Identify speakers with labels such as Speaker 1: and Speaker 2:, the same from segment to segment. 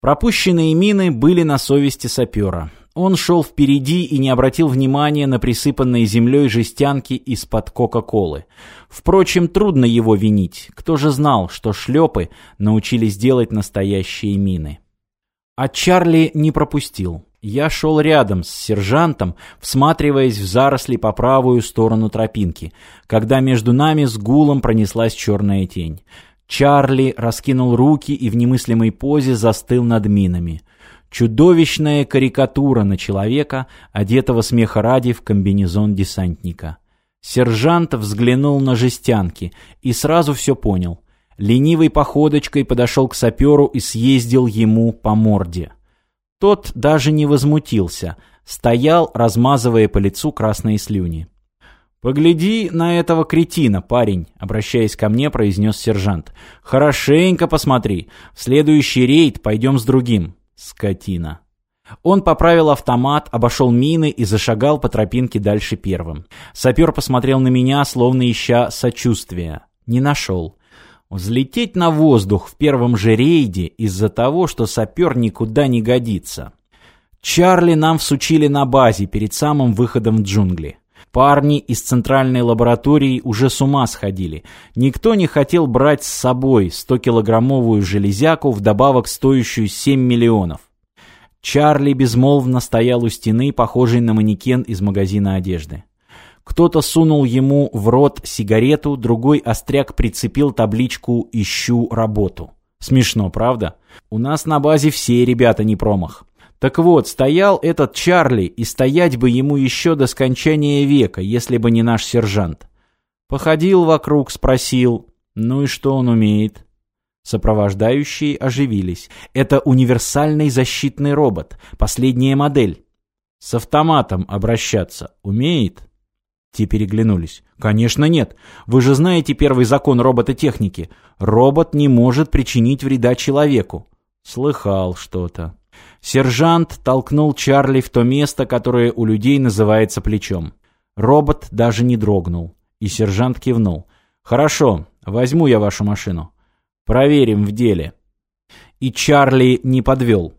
Speaker 1: Пропущенные мины были на совести сапера. Он шел впереди и не обратил внимания на присыпанные землей жестянки из-под Кока-Колы. Впрочем, трудно его винить. Кто же знал, что шлепы научились делать настоящие мины? А Чарли не пропустил. Я шел рядом с сержантом, всматриваясь в заросли по правую сторону тропинки, когда между нами с гулом пронеслась черная тень. Чарли раскинул руки и в немыслимой позе застыл над минами. Чудовищная карикатура на человека, одетого смеха ради в комбинезон десантника. Сержант взглянул на жестянки и сразу все понял. Ленивой походочкой подошел к саперу и съездил ему по морде. Тот даже не возмутился, стоял, размазывая по лицу красные слюни. «Погляди на этого кретина, парень», — обращаясь ко мне, произнес сержант. «Хорошенько посмотри. В следующий рейд пойдем с другим». Скотина. Он поправил автомат, обошел мины и зашагал по тропинке дальше первым. Сапер посмотрел на меня, словно ища сочувствия. Не нашел. Взлететь на воздух в первом же рейде из-за того, что сапер никуда не годится. Чарли нам всучили на базе перед самым выходом в джунгли. Парни из центральной лаборатории уже с ума сходили. Никто не хотел брать с собой 100-килограммовую железяку, вдобавок стоящую 7 миллионов. Чарли безмолвно стоял у стены, похожей на манекен из магазина одежды. Кто-то сунул ему в рот сигарету, другой остряк прицепил табличку «Ищу работу». Смешно, правда? У нас на базе все ребята не промах. Так вот, стоял этот Чарли, и стоять бы ему еще до скончания века, если бы не наш сержант. Походил вокруг, спросил, ну и что он умеет? Сопровождающие оживились. Это универсальный защитный робот, последняя модель. С автоматом обращаться умеет? Те переглянулись. «Конечно нет. Вы же знаете первый закон робототехники. Робот не может причинить вреда человеку». Слыхал что-то. Сержант толкнул Чарли в то место, которое у людей называется плечом. Робот даже не дрогнул. И сержант кивнул. «Хорошо, возьму я вашу машину. Проверим в деле». И Чарли не подвел.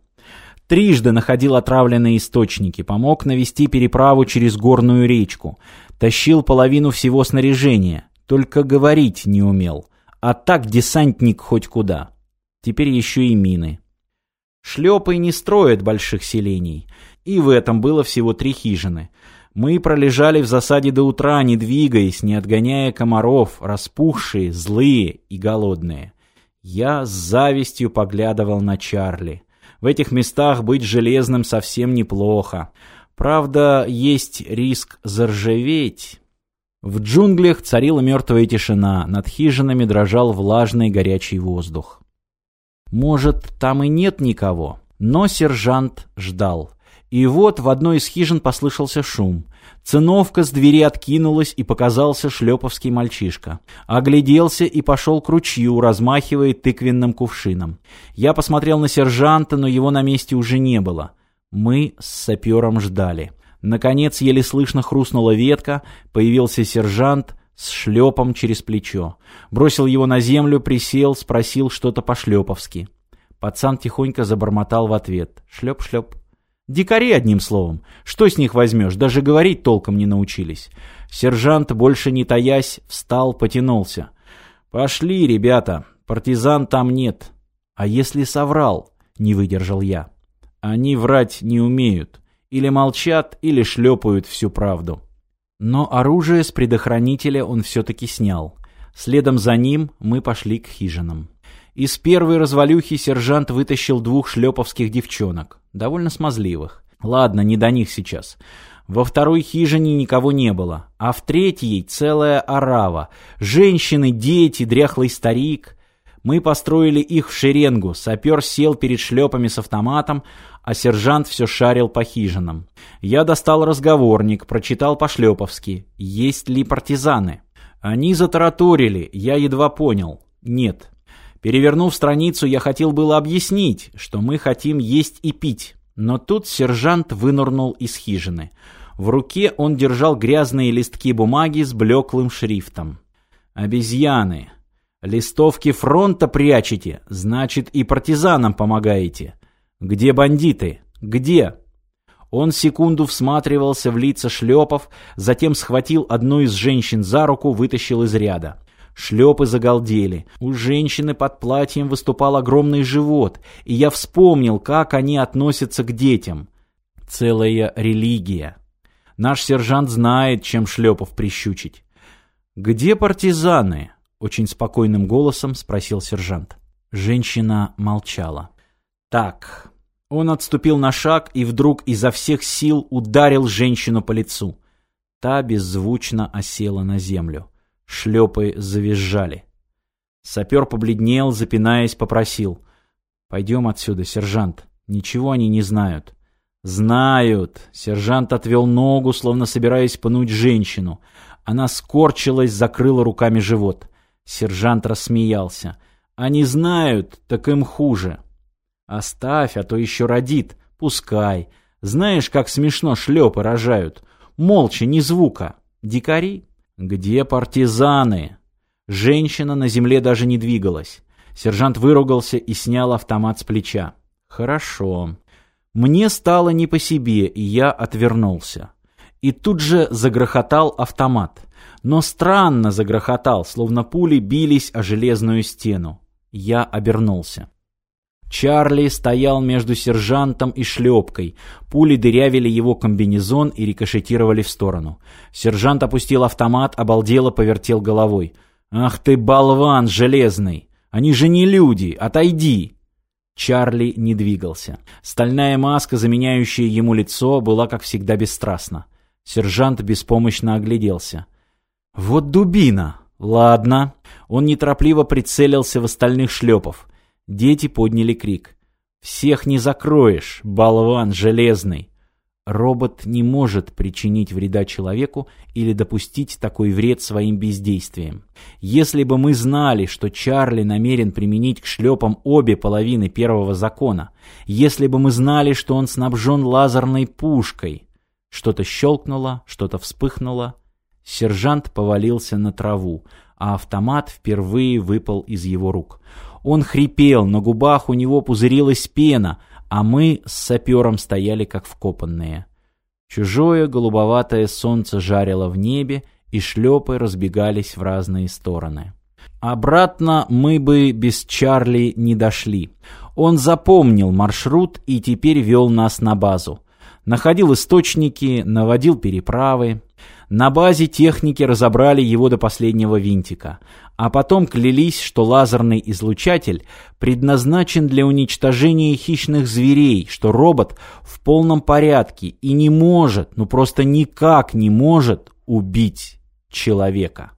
Speaker 1: Трижды находил отравленные источники, помог навести переправу через горную речку, тащил половину всего снаряжения, только говорить не умел. А так десантник хоть куда. Теперь еще и мины. Шлепы не строят больших селений. И в этом было всего три хижины. Мы пролежали в засаде до утра, не двигаясь, не отгоняя комаров, распухшие, злые и голодные. Я с завистью поглядывал на Чарли. В этих местах быть железным совсем неплохо. Правда, есть риск заржаветь. В джунглях царила мертвая тишина, над хижинами дрожал влажный горячий воздух. Может, там и нет никого. Но сержант ждал. И вот в одной из хижин послышался шум. Циновка с двери откинулась, и показался шлеповский мальчишка. Огляделся и пошел к ручью, размахивая тыквенным кувшином. Я посмотрел на сержанта, но его на месте уже не было. Мы с сапером ждали. Наконец, еле слышно хрустнула ветка, появился сержант, с шлепом через плечо. Бросил его на землю, присел, спросил что-то по-шлеповски. Пацан тихонько забормотал в ответ. Шлеп-шлеп. Дикари, одним словом. Что с них возьмешь? Даже говорить толком не научились. Сержант, больше не таясь, встал, потянулся. «Пошли, ребята. Партизан там нет». «А если соврал?» — не выдержал я. «Они врать не умеют. Или молчат, или шлепают всю правду». Но оружие с предохранителя он все-таки снял. Следом за ним мы пошли к хижинам. Из первой развалюхи сержант вытащил двух шлеповских девчонок, довольно смазливых. Ладно, не до них сейчас. Во второй хижине никого не было, а в третьей целая орава. Женщины, дети, дряхлый старик. Мы построили их в шеренгу, сапер сел перед шлепами с автоматом, а сержант все шарил по хижинам. Я достал разговорник, прочитал по-шлеповски, есть ли партизаны. Они затараторили, я едва понял. Нет. Перевернув страницу, я хотел было объяснить, что мы хотим есть и пить. Но тут сержант вынырнул из хижины. В руке он держал грязные листки бумаги с блеклым шрифтом. «Обезьяны! Листовки фронта прячете, значит и партизанам помогаете. «Где бандиты? Где?» Он секунду всматривался в лица шлепов, затем схватил одну из женщин за руку, вытащил из ряда. Шлепы загалдели. У женщины под платьем выступал огромный живот, и я вспомнил, как они относятся к детям. Целая религия. Наш сержант знает, чем шлепов прищучить. «Где партизаны?» — очень спокойным голосом спросил сержант. Женщина молчала. «Так, он отступил на шаг и вдруг изо всех сил ударил женщину по лицу. Та беззвучно осела на землю. Шлепы завизжали. Сапер побледнел, запинаясь, попросил. «Пойдем отсюда, сержант. Ничего они не знают». «Знают!» Сержант отвел ногу, словно собираясь пнуть женщину. Она скорчилась, закрыла руками живот. Сержант рассмеялся. «Они знают, так им хуже». Оставь, а то еще родит. Пускай. Знаешь, как смешно шлепы рожают. Молча, ни звука. Дикари? Где партизаны? Женщина на земле даже не двигалась. Сержант выругался и снял автомат с плеча. Хорошо. Мне стало не по себе, и я отвернулся. И тут же загрохотал автомат. Но странно загрохотал, словно пули бились о железную стену. Я обернулся. Чарли стоял между сержантом и шлепкой. Пули дырявили его комбинезон и рикошетировали в сторону. Сержант опустил автомат, обалдело повертел головой. «Ах ты, болван железный! Они же не люди! Отойди!» Чарли не двигался. Стальная маска, заменяющая ему лицо, была, как всегда, бесстрастна. Сержант беспомощно огляделся. «Вот дубина! Ладно». Он неторопливо прицелился в остальных шлепов. Дети подняли крик. «Всех не закроешь, болван железный!» Робот не может причинить вреда человеку или допустить такой вред своим бездействием. Если бы мы знали, что Чарли намерен применить к шлепам обе половины первого закона, если бы мы знали, что он снабжен лазерной пушкой... Что-то щелкнуло, что-то вспыхнуло. Сержант повалился на траву, а автомат впервые выпал из его рук. Он хрипел, на губах у него пузырилась пена, а мы с сапером стояли как вкопанные. Чужое голубоватое солнце жарило в небе, и шлепы разбегались в разные стороны. Обратно мы бы без Чарли не дошли. Он запомнил маршрут и теперь вел нас на базу. Находил источники, наводил переправы. На базе техники разобрали его до последнего винтика, а потом клялись, что лазерный излучатель предназначен для уничтожения хищных зверей, что робот в полном порядке и не может, ну просто никак не может убить человека.